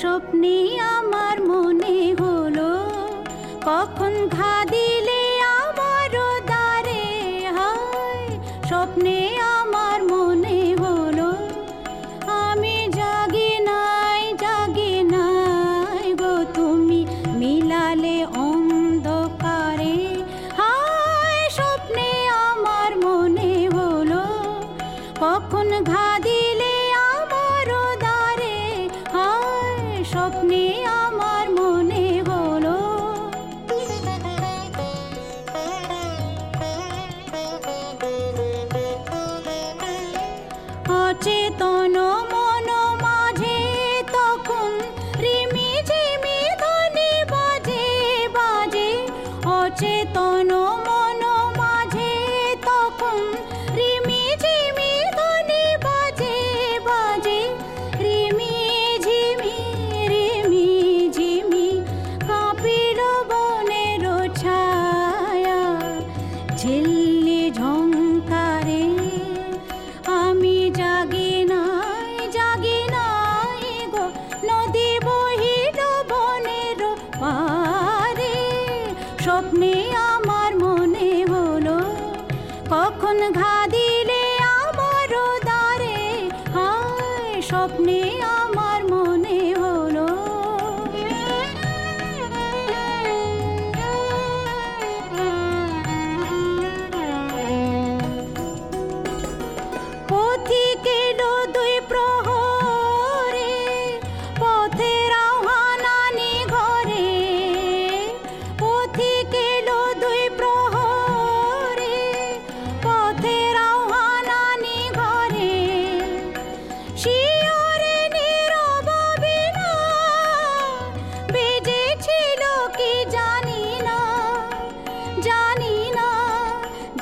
স্বপ্নে আমার মনে হলো, কখন ঘা দিলে আমার দ্বারে হায়। স্বপ্নে আমার মনে হলো, আমি জাগি নাই জাগি নাই গো তুমি মিলালে অন্ধকারে। হায়, স্বপ্নে আমার মনে হলো, কখন ঘা অচেতন মন মাঝে তখন রিমি ঝিমি ধ্বনি বাজে বাজে। অচেতন মন মাঝে তখন রিমি ঝিমি ধ্বনি বাজে বাজে। রিমি ঝিমি রিমি ঝিমি, কাঁপিল বনের ছায়া। ঝিল্লি স্বপ্নে আমার মনে হলো, কখন ঘা দিলে আমার দ্বারে হায়, স্বপ্নে আমার মনে হলো। পথিক দুই প্রহরে পথের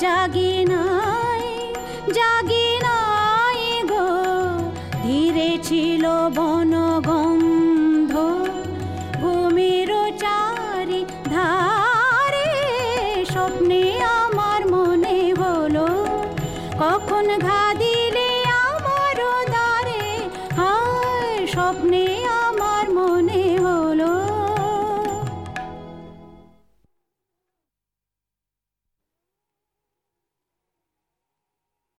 জাগে নাই জাগে নাই গো। ধীরে ছিল বন বনগন্ধ, ভূমির চারি ধারে স্বপ্নে আমার মনে হলো, কখন ঘা দিলে আমার দ্বারে। হায়, স্বপ্নে